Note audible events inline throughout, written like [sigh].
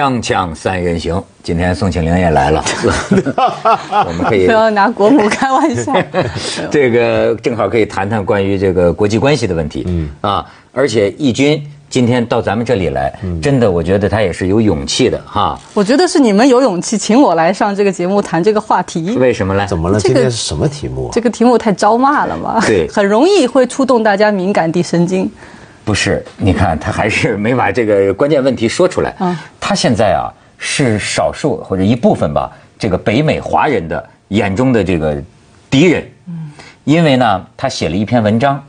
锵锵三人行，今天宋庆龄也来了，[laughs] 我们可以不要拿国母开玩笑。[laughs] 这个正好可以谈谈关于这个国际关系的问题。嗯啊，而且义军今天到咱们这里来，真的我觉得他也是有勇气的哈。我觉得是你们有勇气请我来上这个节目谈这个话题。为什么呢？怎么了？这个今天是什么题目啊？这个题目太招骂了嘛？对很容易会触动大家敏感地神经。不是，你看他还是没把这个关键问题说出来。嗯他现在啊是少数或者一部分吧，这个北美华人的眼中的这个敌人。因为呢，他写了一篇文章，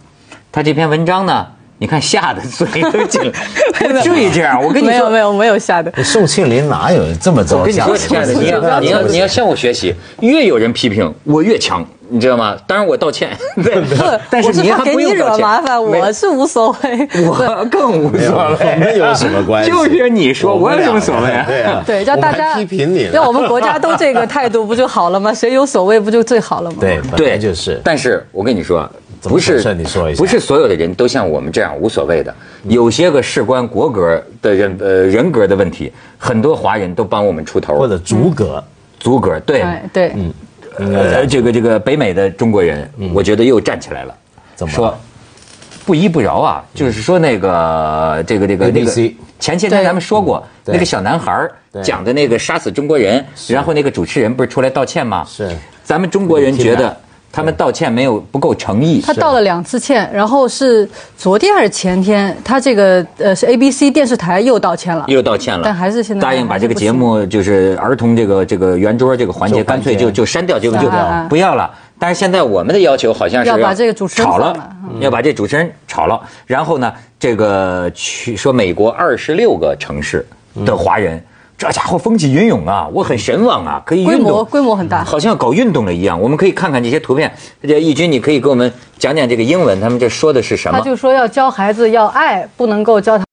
他这篇文章呢，你看吓得嘴都紧了，不至于这样。我跟你说，没有没有没有吓的。宋庆龄哪有这么我招架跟你说，？亲爱的，你要你要你要向我学习，越有人批评我越强，你知道吗？当然我道歉，[laughs] 对，但是你惹不用道歉麻烦，我是无所谓。[laughs] 我更无所谓，我们有什么关系 [laughs] 就是你说，我有什么所谓啊？对啊，对，叫大家我还批评你了让我们国家都这个态度不就好了吗？谁有所谓不就最好了吗？对，本来就是。但是我跟你说，不是你说一下？不是所有的人都像我们这样无所谓的，有些个事关国格的人呃人格的问题，很多华人都帮我们出头，或者族格，足格对，哎对，呃这个这个北美的中国人，我觉得又站起来了，怎么说不依不饶啊？就是说那个这个这个那个前些天咱们说过那个小男孩儿讲的那个杀死中国人，然后那个主持人不是出来道歉吗？是。咱们中国人觉得那个他们道歉没有不够诚意。他道了两次歉，然后是昨天还是前天，他这个呃是 ABC 电视台又道歉了，又道歉了，但还是现在答应把这个节目就是儿童这个这个圆桌这个环节干脆就就删掉，就不要了。但是现在我们的要求好像是要把这个主持人炒了，要把这主持人炒了，然后呢，这个去说美国二十六个城市的华人。这家伙风起云涌啊，我很神往啊，可以规模运动，规模很大。好像搞运动了一样。我们可以看看这些图片。这义军，你可以给我们讲讲这个英文，他们这说的是什么？他就说要教孩子要爱，不能够教他。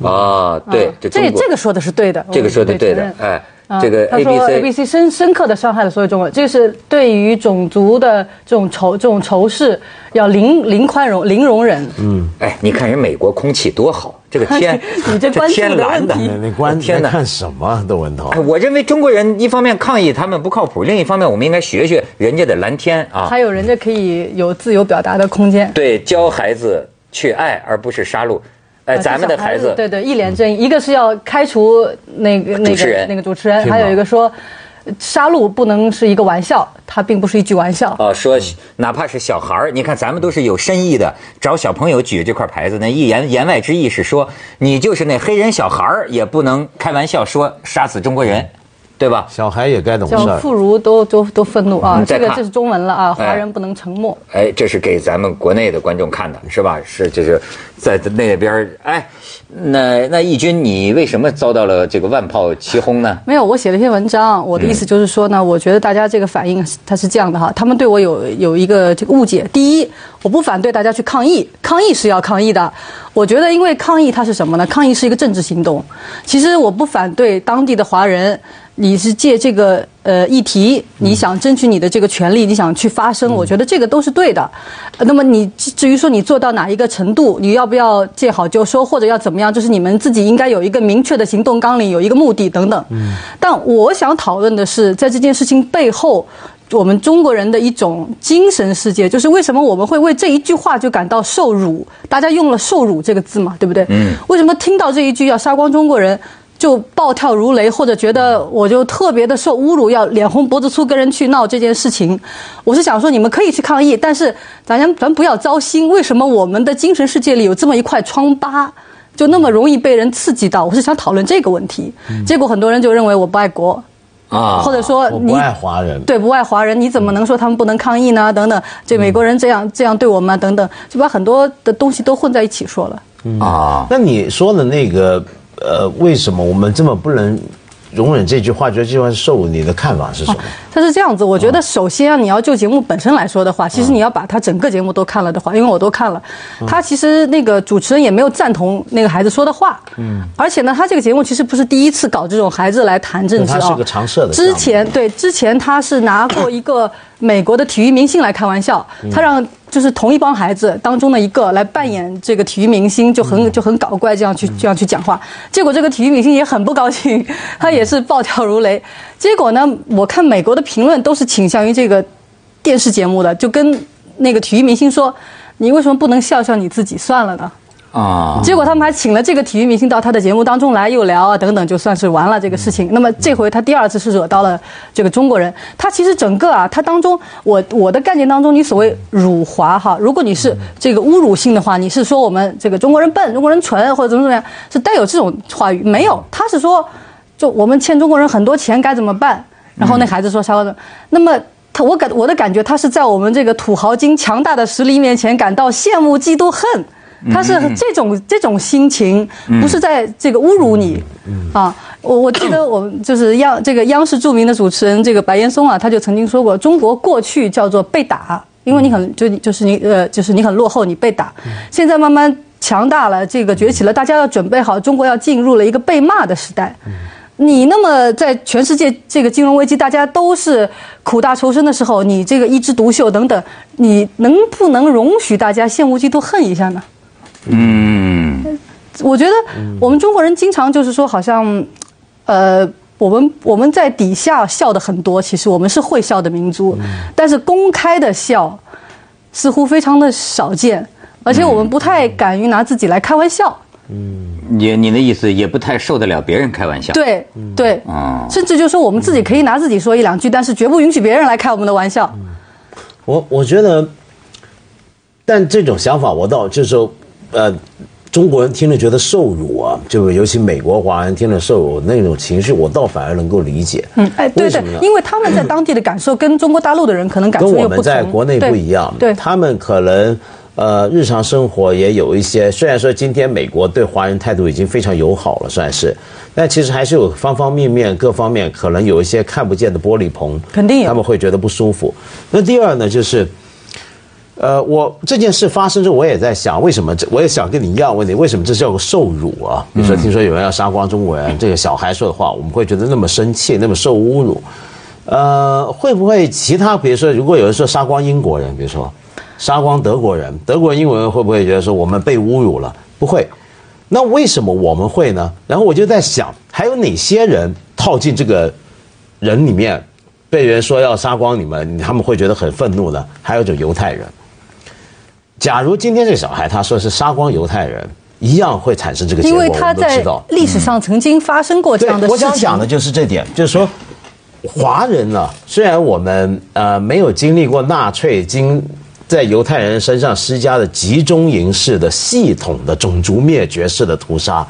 哦，对嗯，这这个说的是对的，这个说的对的，哎，啊这个他说 A A B C 深深刻的伤害了所有中国人，这是对于种族的这种仇这种仇视要零零宽容零容忍。嗯，哎，你看人美国空气多好，这个 [laughs] 天，你这关天蓝的问题，你你关天哪！在看什么？窦文涛哎，我认为中国人一方面抗议他们不靠谱，另一方面我们应该学学人家的蓝天啊，还有人家可以有自由表达的空间。对，教孩子去爱，而不是杀戮。哎，呃咱们的孩孩子，对对，一脸正义，一个是要开除那个那个那个主持人，还有一个说，杀戮不能是一个玩笑，它并不是一句玩笑。哦，说哪怕是小孩儿，你看咱们都是有深意的，找小朋友举这块牌子，那一言言外之意是说，你就是那黑人小孩儿，也不能开玩笑说杀死中国人，对吧？小孩也该懂事儿。叫妇孺都都都愤怒啊这个这是中文了啊，哎华人不能沉默。哎，这是给咱们国内的观众看的，是吧？是，就是在那边儿哎，那那义军，你为什么遭到了这个万炮齐轰呢？没有，我写了一篇文章，我的意思就是说呢，我觉得大家这个反应它是这样的哈，他们对我有有一个这个误解。第一，我不反对大家去抗议，抗议是要抗议的。我觉得，因为抗议它是什么呢？抗议是一个政治行动。其实我不反对当地的华人，你是借这个呃议题，你想争取你的这个权利，你想去发声，我觉得这个都是对的。呃那么你至于说你做到哪一个程度，你要不要见好就收，或者要怎么样，就是你们自己应该有一个明确的行动纲领，有一个目的等等。但我想讨论的是，在这件事情背后。我们中国人的一种精神世界，就是为什么我们会为这一句话就感到受辱？大家用了“受辱”这个字嘛，对不对？嗯。为什么听到这一句要杀光中国人，就暴跳如雷，或者觉得我就特别的受侮辱，要脸红脖子粗跟人去闹这件事情？我是想说，你们可以去抗议，但是咱咱不要糟心。为什么我们的精神世界里有这么一块疮疤？就那么容易被人刺激到？我是想讨论这个问题。结果很多人就认为我不爱国，啊，或者说你不爱华人，对不爱华人，你怎么能说他们不能抗议呢？等等，这美国人这样这样对我们啊，等等，就把很多的东西都混在一起说了。啊，那你说的那个，呃，为什么我们这么不能容忍这句话？觉得这句话是受，你的看法是什么？它是这样子，我觉得首先啊，你要就节目本身来说的话，其实你要把它整个节目都看了的话，因为我都看了，他其实那个主持人也没有赞同那个孩子说的话，嗯，而且呢，他这个节目其实不是第一次搞这种孩子来谈政治啊，是个常设的之前对之前他是拿过一个美国的体育明星来开玩笑，他让就是同一帮孩子当中的一个来扮演这个体育明星，就很就很搞怪，这样去这样去讲话。结果这个体育明星也很不高兴，他也是暴跳如雷。结果呢，我看美国的评论都是倾向于这个电视节目的，就跟那个体育明星说：“你为什么不能笑笑你自己算了呢？”啊，结果他们还请了这个体育明星到他的节目当中来，又聊啊等等，就算是完了这个事情。那么这回他第二次是惹到了这个中国人。他其实整个啊，他当中我我的概念当中，你所谓辱华哈，如果你是这个侮辱性的话，你是说我们这个中国人笨、中国人蠢或者怎么怎么样，是带有这种话语。没有，他是说，就我们欠中国人很多钱该怎么办？然后那孩子说啥的？那么他我感我的感觉，他是在我们这个土豪金强大的实力面前感到羡慕、嫉妒、恨。他是这种这种心情，不是在这个侮辱你，啊，我我记得我们就是央这个央视著名的主持人这个白岩松啊，他就曾经说过，中国过去叫做被打，因为你很就就是你呃就是你很落后，你被打，现在慢慢强大了，这个崛起了，大家要准备好，中国要进入了一个被骂的时代。你那么在全世界这个金融危机，大家都是苦大仇深的时候，你这个一枝独秀等等，你能不能容许大家羡慕嫉妒恨一下呢？嗯，我觉得我们中国人经常就是说，好像，呃，我们我们在底下笑的很多，其实我们是会笑的民族，但是公开的笑似乎非常的少见，而且我们不太敢于拿自己来开玩笑。嗯。你你的意思也不太受得了别人开玩笑。对对，啊，甚至就说我们自己可以拿自己说一两句，但是绝不允许别人来开我们的玩笑。我我觉得，但这种想法我倒就是说，呃，中国人听了觉得受辱啊，就尤其美国华人听了受辱那种情绪，我倒反而能够理解。嗯，哎，对对为什么呢，因为他们在当地的感受跟中国大陆的人可能感跟我受又不同。们在国内不一样，对，对他们可能呃日常生活也有一些，虽然说今天美国对华人态度已经非常友好了，算是，但其实还是有方方面面各方面可能有一些看不见的玻璃棚，肯定他们会觉得不舒服。那第二呢，就是。呃，我这件事发生之后，我也在想，为什么这？我也想跟你一样问你，为什么这叫受辱啊？比如说，听说有人要杀光中国人，这个小孩说的话，我们会觉得那么生气，那么受侮辱。呃，会不会其他？比如说，如果有人说杀光英国人，比如说杀光德国人，德国人、英国人会不会觉得说我们被侮辱了？不会。那为什么我们会呢？然后我就在想，还有哪些人套进这个人里面，被人说要杀光你们，他们会觉得很愤怒呢？还有就犹太人。假如今天这个小孩他说是杀光犹太人，一样会产生这个结果，我为他在们都知道。历史上曾经发生过这样的，事情我。想讲的就是这点，就是说，华人呢，虽然我们呃没有经历过纳粹经在犹太人身上施加的集中营式的系统的种族灭绝式的屠杀。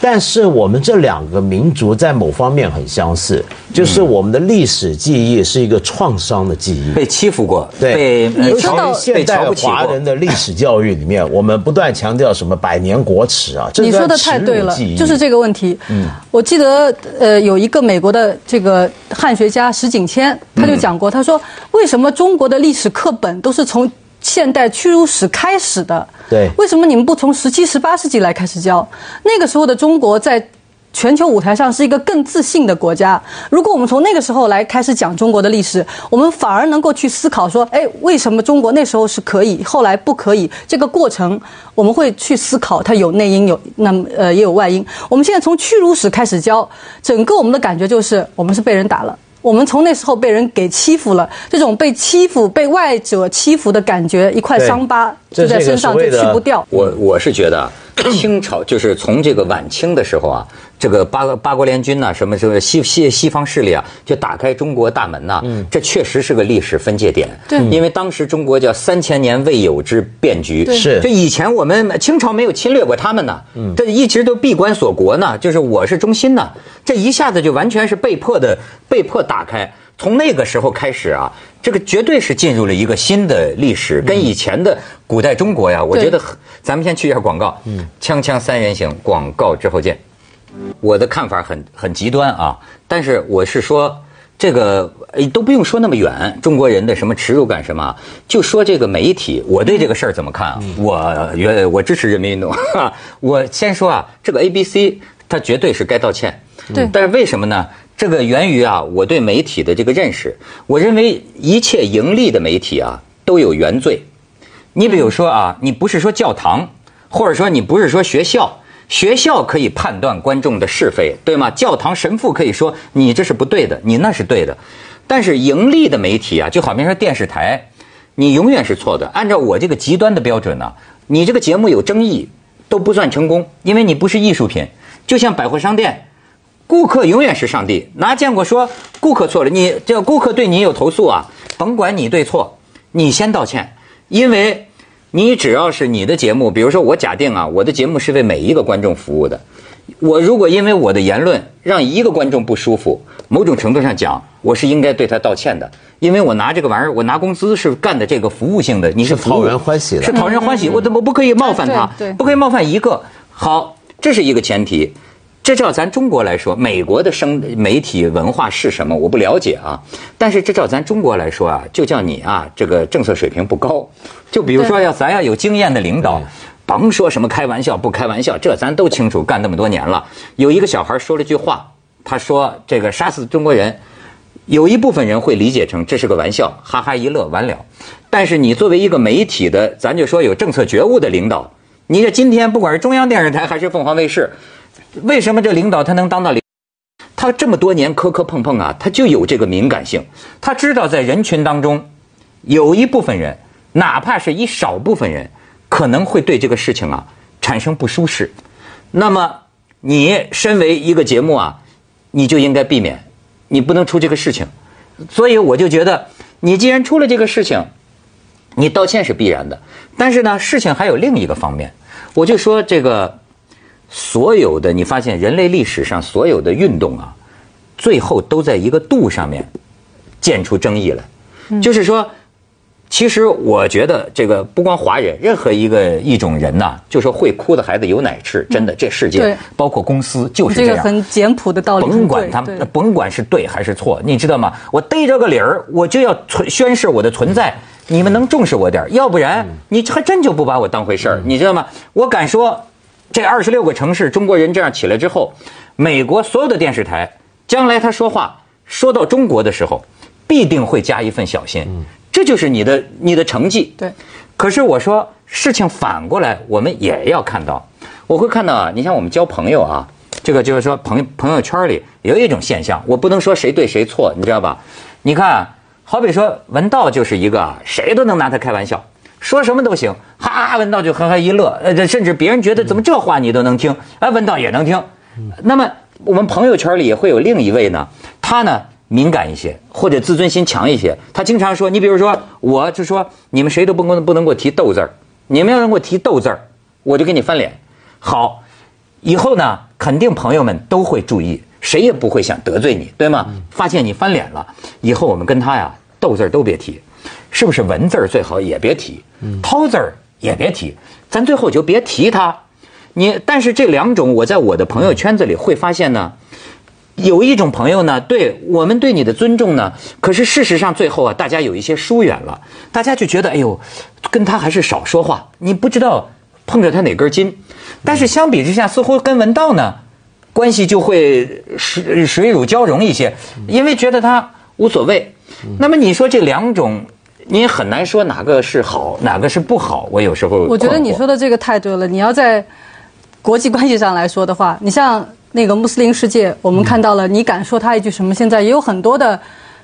但是我们这两个民族在某方面很相似，就是我们的历史记忆是一个创伤的记忆。被欺负过，对你知道现代。华人的历史教育里面，[laughs] 我们不断强调什么百年国耻啊，这你说的段耻辱太对了记忆，就是这个问题。嗯，我记得呃有一个美国的这个汉学家石景谦，他就讲过，他说为什么中国的历史课本都是从现代屈辱史开始的？对为什么你们不从十七、十八世纪来开始教？那个时候的中国在。全球舞台上是一个更自信的国家。如果我们从那个时候来开始讲中国的历史，我们反而能够去思考说，哎，为什么中国那时候是可以，后来不可以？这个过程我们会去思考，它有内因，有那么呃也有外因。我们现在从屈辱史开始教，整个我们的感觉就是我们是被人打了。我们从那时候被人给欺负了，这种被欺负、被外者欺负的感觉，一块伤疤就在身上就去不掉。我我是觉得啊，清朝就是从这个晚清的时候啊，这个八八国联军呐、什么什么西西西方势力啊，就打开中国大门呐、这确实是个历史分界点。对。因为当时中国叫三千年未有之变局。对。是。就以前我们清朝没有侵略过他们呢，这一直都闭关锁国呢，就是我是中心呢，这一下子就完全是被迫的，被迫打开。从那个时候开始啊，这个绝对是进入了一个新的历史，跟以前的古代中国呀，我觉得咱们先去一下广告，嗯，锵锵三人行，广告之后见。我的看法很很极端啊，但是我是说，这个呃都不用说那么远，中国人的什么耻辱感什么啊，就说这个媒体，我对这个事儿怎么看啊？我原我支持人民运动，[laughs] 我先说啊，这个 A B C 它绝对是该道歉，对但是为什么呢？这个源于啊，我对媒体的这个认识，我认为一切盈利的媒体啊都有原罪。你比如说啊，你不是说教堂，或者说你不是说学校，学校可以判断观众的是非，对吗？教堂神父可以说你这是不对的，你那是对的。但是盈利的媒体啊，就好比说电视台，你永远是错的。按照我这个极端的标准呢，你这个节目有争议都不算成功，因为你不是艺术品。就像百货商店，顾客永远是上帝，哪见过说顾客错了，你这顾客对你有投诉啊，甭管你对错，你先道歉，因为你只要是你的节目，比如说我假定啊，我的节目是为每一个观众服务的。我如果因为我的言论让一个观众不舒服，某种程度上讲，我是应该对他道歉的，因为我拿这个玩意儿，我拿工资是干的这个服务性的，你是讨人欢喜的是讨人欢喜，我怎么不可以冒犯他对对？不可以冒犯一个。好，这是一个前提。这照咱中国来说，美国的生媒体文化是什么？我不了解啊。但是这照咱中国来说啊，就叫你啊，这个政策水平不高。就比如说要咱要有经验的领导，甭说什么开玩笑不开玩笑，这咱都清楚，干那么多年了。有一个小孩说了句话，他说这个杀死中国人，有一部分人会理解成这是个玩笑，哈哈一乐完了。但是你作为一个媒体的，咱就说有政策觉悟的领导，你这今天不管是中央电视台还是凤凰卫视，为什么这领导他能当到领？他这么多年磕磕碰碰啊，他就有这个敏感性，他知道在人群当中，有一部分人，哪怕是一少部分人，可能会对这个事情啊产生不舒适。那么你身为一个节目啊，你就应该避免，你不能出这个事情。所以我就觉得，你既然出了这个事情，你道歉是必然的。但是呢，事情还有另一个方面，我就说这个所有的，你发现人类历史上所有的运动啊，最后都在一个度上面见出争议来，就是说。其实我觉得这个不光华人，任何一个一种人呐，就说会哭的孩子有奶吃，真的，这世界包括公司就是这这样。个很简朴的道理，甭管他们，甭管是对还是错，你知道吗？我逮着个理儿，我就要存宣示我的存在。你们能重视我点儿要不然你还真就不把我当回事儿，你知道吗？我敢说，这二十六个城市中国人这样起来之后，美国所有的电视台将来他说话说到中国的时候，必定会加一份小心。这就是你的你的成绩。对。可是我说事情反过来，我们也要看到。我会看到啊，你像我们交朋友啊，这个就是说朋友朋友圈里有一种现象，我不能说谁对谁错，你知道吧？你看啊，好比说文道就是一个啊，谁都能拿他开玩笑，说什么都行，哈哈，文道就呵呵一乐，呃，这甚至别人觉得怎么这话你都能听，哎，文道也能听。那么我们朋友圈里也会有另一位呢，他呢敏感一些，或者自尊心强一些。他经常说，你比如说，我就说你们谁都不能不能给我提斗字儿，你们要能给我提斗字儿，我就给你翻脸。好，以后呢，肯定朋友们都会注意，谁也不会想得罪你，对吗？发现你翻脸了，以后我们跟他呀斗字儿都别提，是不是文字儿最好也别提，涛字儿也别提，咱最后就别提他。你但是这两种，我在我的朋友圈子里会发现呢。有一种朋友呢，对我们对你的尊重呢，可是事实上最后啊，大家有一些疏远了，大家就觉得哎呦，跟他还是少说话，你不知道碰着他哪根筋。但是相比之下，似乎跟文道呢关系就会水水乳交融一些，因为觉得他无所谓。那么你说这两种，你也很难说哪个是好，哪个是不好。我有时候我觉得你说的这个太对了。你要在国际关系上来说的话，你像那个穆斯林世界，我们看到了，你敢说他一句什么？现在也有很多的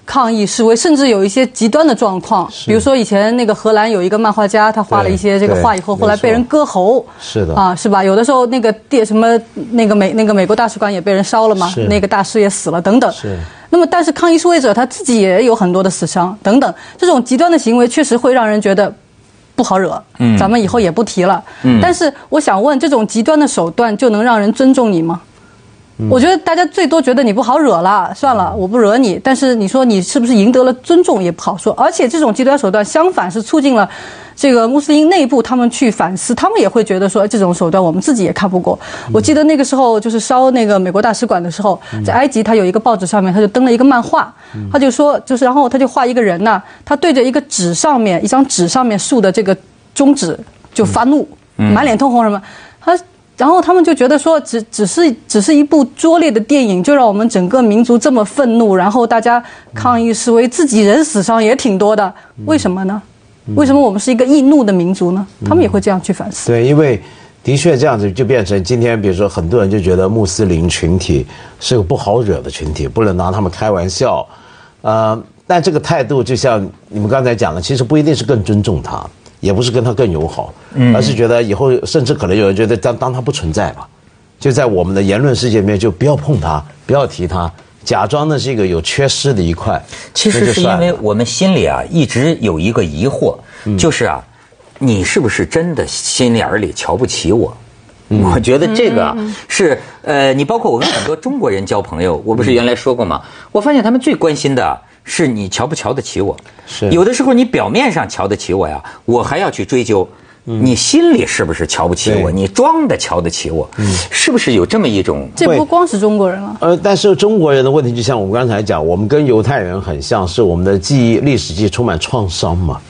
抗议示威，甚至有一些极端的状况，比如说以前那个荷兰有一个漫画家，他画了一些这个画以后，后来被人割喉，是的啊，是吧？有的时候那个电什么那个美那个美国大使馆也被人烧了嘛，那个大师也死了等等。是那么，但是抗议示威者他自己也有很多的死伤等等，这种极端的行为确实会让人觉得不好惹。嗯，咱们以后也不提了。嗯，但是我想问，这种极端的手段就能让人尊重你吗？我觉得大家最多觉得你不好惹了，算了，我不惹你。但是你说你是不是赢得了尊重也不好说。而且这种极端手段相反是促进了这个穆斯林内部他们去反思，他们也会觉得说这种手段我们自己也看不过。我记得那个时候就是烧那个美国大使馆的时候，在埃及他有一个报纸上面他就登了一个漫画，他就说就是然后他就画一个人呐，他对着一个纸上面一张纸上面竖的这个中指就发怒，满脸通红什么，他。然后他们就觉得说，只只是只是一部拙劣的电影，就让我们整个民族这么愤怒，然后大家抗议示威，自己人死伤也挺多的，为什么呢？为什么我们是一个易怒的民族呢？他们也会这样去反思。对，因为的确这样子就变成今天，比如说很多人就觉得穆斯林群体是个不好惹的群体，不能拿他们开玩笑。呃，但这个态度就像你们刚才讲的，其实不一定是更尊重他，也不是跟他更友好，而是觉得以后甚至可能有人觉得当当他不存在吧，就在我们的言论世界里面就不要碰他，不要提他，假装呢是一个有缺失的一块。其实是因为我们心里啊一直有一个疑惑，就是啊，你是不是真的心眼儿里瞧不起我？我觉得这个啊是呃，你包括我跟很多中国人交朋友，我不是原来说过吗？我发现他们最关心的是你瞧不瞧得起我。是有的时候你表面上瞧得起我呀，我还要去追究。你心里是不是瞧不起我？你装的瞧得起我，是不是有这么一种？这不光是中国人了。呃，但是中国人的问题，就像我们刚才讲，我们跟犹太人很像，是我们的记忆、历史记忆充满创伤嘛，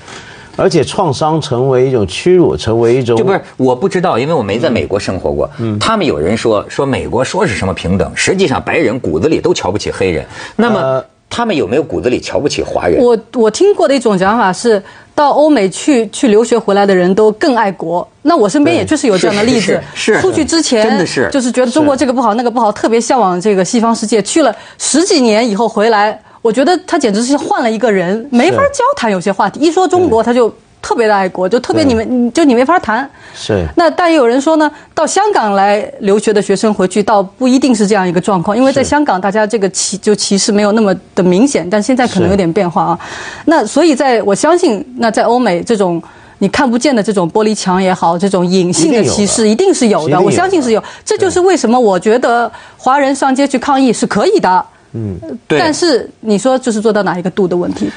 而且创伤成为一种屈辱，成为一种就不是我不知道，因为我没在美国生活过。嗯他们有人说说美国说是什么平等，实际上白人骨子里都瞧不起黑人。那么呃他们有没有骨子里瞧不起华人？我我听过的一种讲法是，到欧美去去留学回来的人都更爱国。那我身边也确实有这样的例子，是出去之前真的是就是觉得中国这个不好那个不好，特别向往这个西方世界。去了十几年以后回来，我觉得他简直是换了一个人，没法交谈有些话题。一说中国，他就特别的爱国，就特别你们就你没法谈。是那但也有人说呢，到香港来留学的学生回去，倒不一定是这样一个状况，因为在香港大家这个歧就歧视没有那么的明显，但现在可能有点变化啊。那所以在我相信，那在欧美这种。你看不见的这种玻璃墙也好，这种隐性的歧视一定是有的，有的我相信是有。这就是为什么我觉得华人上街去抗议是可以的。嗯，对但是你说就是做到哪一个度的问题，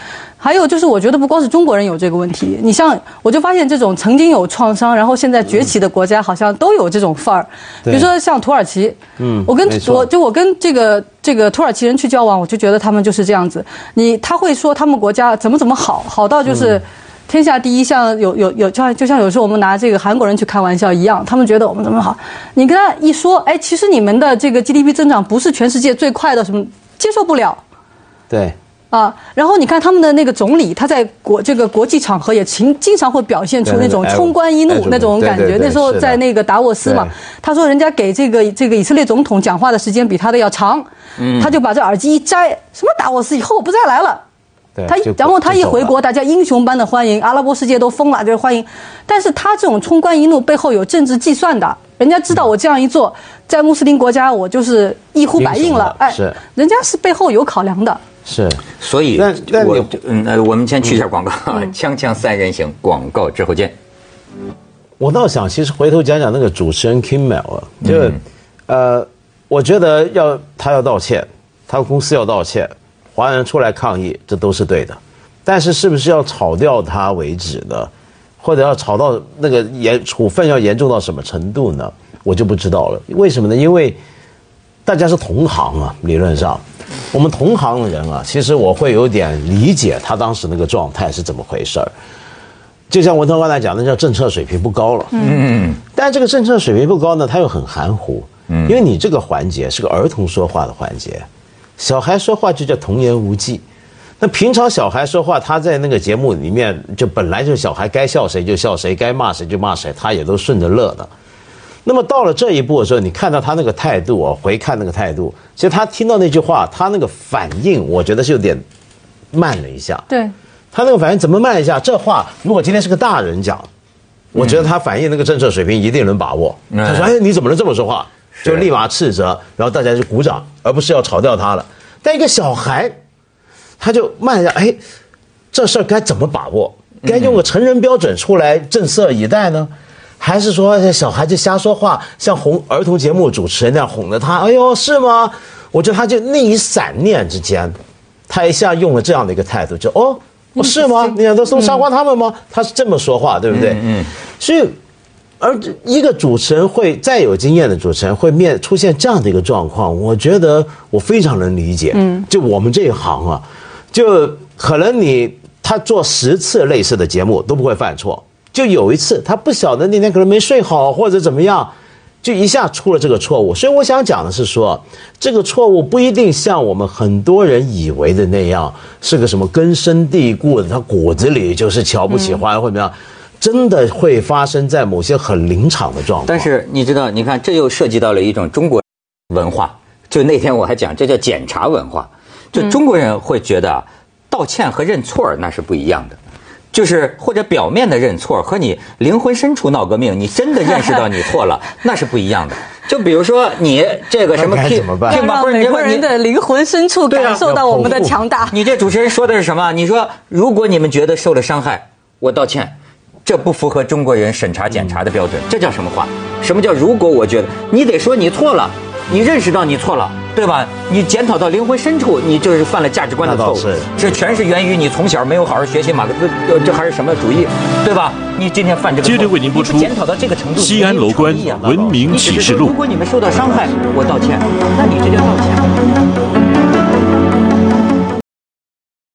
还有就是我觉得不光是中国人有这个问题，你像我就发现这种曾经有创伤，然后现在崛起的国家好像都有这种范儿，比如说像土耳其，嗯，我跟我就我跟这个这个土耳其人去交往，我就觉得他们就是这样子，你他会说他们国家怎么怎么好，好到就是。天下第一，像有有有，就像就像有时候我们拿这个韩国人去开玩笑一样，他们觉得我们怎么好，你跟他一说，哎，其实你们的这个 GDP 增长不是全世界最快的，什么接受不了，对啊，然后你看他们的那个总理，他在国这个国际场合也经经常会表现出那种冲冠一怒那种感觉。那时候在那个达沃斯嘛，他说人家给这个这个以色列总统讲话的时间比他的要长，嗯他就把这耳机一摘，什么达沃斯以后我不再来了。他然后他一回国，大家英雄般的欢迎，阿拉伯世界都疯了，就是欢迎。但是他这种冲冠一怒背后有政治计算的，人家知道我这样一做，在穆斯林国家我就是一呼百应了哎是，人家是背后有考量的。是所以那那我你嗯那，我们先去一下广告，[laughs] 锵锵三人行，广告之后见。我倒想，其实回头讲讲那个主持人 Kimmel 啊，就、呃，我觉得要他要道歉，他公司要道歉，华人出来抗议，这都是对的。但是是不是要炒掉他为止呢？或者要炒到那个严处分要严重到什么程度呢？我就不知道了。为什么呢？因为大家是同行啊，理论上，我们同行的人啊，其实我会有点理解他当时那个状态是怎么回事儿。就像文涛刚才讲的，叫政策水平不高了。嗯，但这个政策水平不高呢，他又很含糊。嗯，因为你这个环节是个儿童说话的环节，小孩说话就叫童言无忌。那平常小孩说话，他在那个节目里面就本来就是小孩该笑谁就笑谁，该骂谁就骂谁，他也都顺着乐的。那么到了这一步的时候，你看到他那个态度啊，回看那个态度，其实他听到那句话，他那个反应，我觉得是有点慢了一下。对，他那个反应怎么慢一下？这话如果今天是个大人讲，我觉得他反应那个政策水平一定能把握。嗯他说：“哎，你怎么能这么说话？”就立马斥责，然后大家就鼓掌，而不是要炒掉他了。但一个小孩，他就慢一下，哎，这事儿该怎么把握？该用个成人标准出来震慑以待呢？还是说这小孩子瞎说话，像哄儿童节目主持人那样哄着他？哎呦，是吗？我觉得他就那一闪念之间，他一下用了这样的一个态度，就哦，哦是吗？你想都送沙瓜他们吗？他是这么说话，对不对？嗯，所以。而一个主持人会再有经验的主持人会面出现这样的一个状况，我觉得我非常能理解。嗯，就我们这一行啊，就可能你他做十次类似的节目都不会犯错，就有一次他不晓得那天可能没睡好或者怎么样，就一下出了这个错误。所以我想讲的是说，这个错误不一定像我们很多人以为的那样是个什么根深蒂固的，他骨子里就是瞧不起华人或怎么样，真的会发生在某些很临场的状况。但是你知道，你看这又涉及到了一种中国文化。就那天我还讲，这叫检查文化。就中国人会觉得啊，道歉和认错那是不一样的。就是或者表面的认错和你灵魂深处闹革命，你真的认识到你错了，[laughs] 那是不一样的。就比如说你这个什么那该怎么办要让美国人的灵魂深处感受到我们的强大。你这主持人说的是什么？你说如果你们觉得受了伤害，我道歉，这不符合中国人审查检查的标准，这叫什么话？什么叫如果我觉得？你得说你错了，你认识到你错了，对吧？你检讨到灵魂深处，你就是犯了价值观的错误是。这全是源于你从小没有好好学习马克思，呃这还是什么主义，对吧？你今天犯这个接着为您播出检讨到这个程度，西安楼观文明启示录说如果你们受到伤害，我道歉，那你这叫道歉吗？